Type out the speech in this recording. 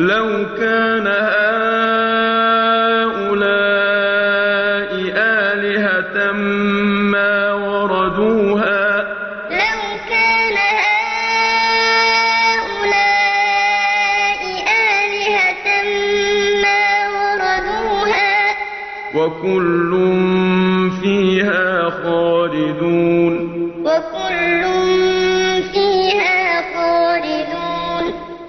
لَوْ كَانَ هَٰؤُلَاءِ آلِهَةً مَّا وَرَدُوهَا ۖ لَوْ كَانَ هَٰؤُلَاءِ آلِهَةً مَّا وَرَدُوهَا ۖ وَكُلٌّ فِيهَا خَالِدُونَ وَكُلٌّ